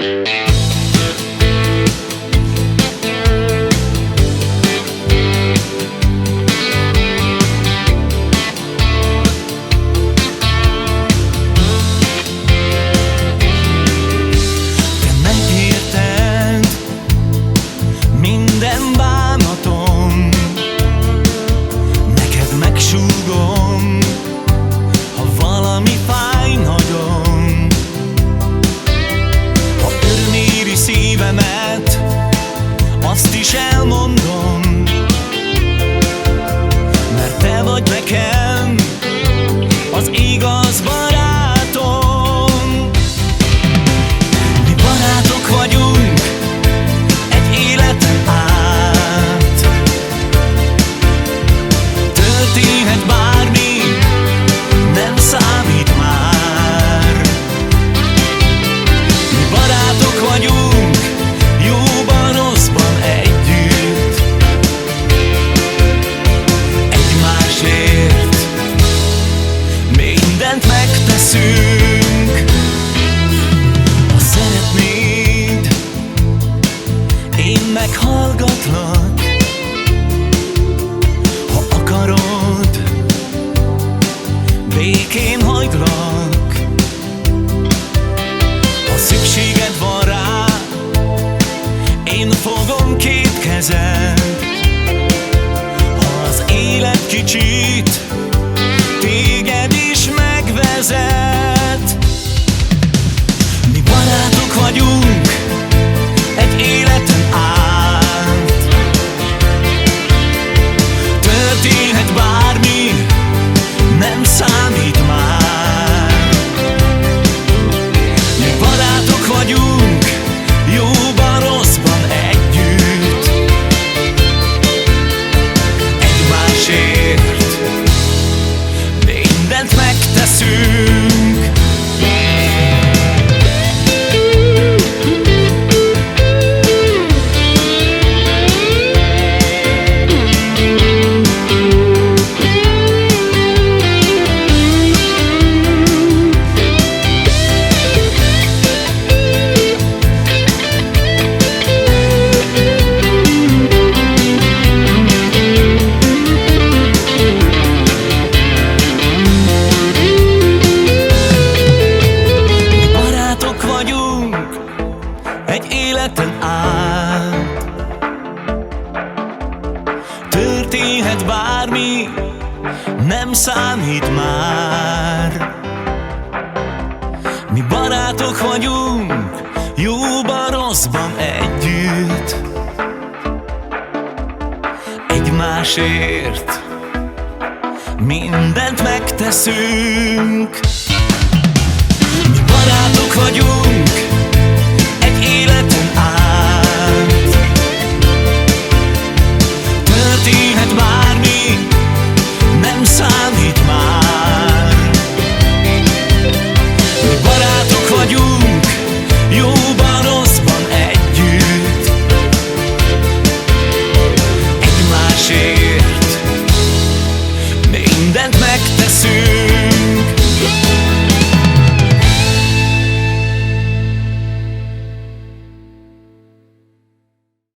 Música meghallgatlak. Ha akarod, békén hagylak. Ha szükséged van rá, én fogom két kezem Ha az élet kicsit, Történhet bármi, nem számít már. Mi barátok vagyunk, jóban, rosszban együtt. Egymásért mindent megteszünk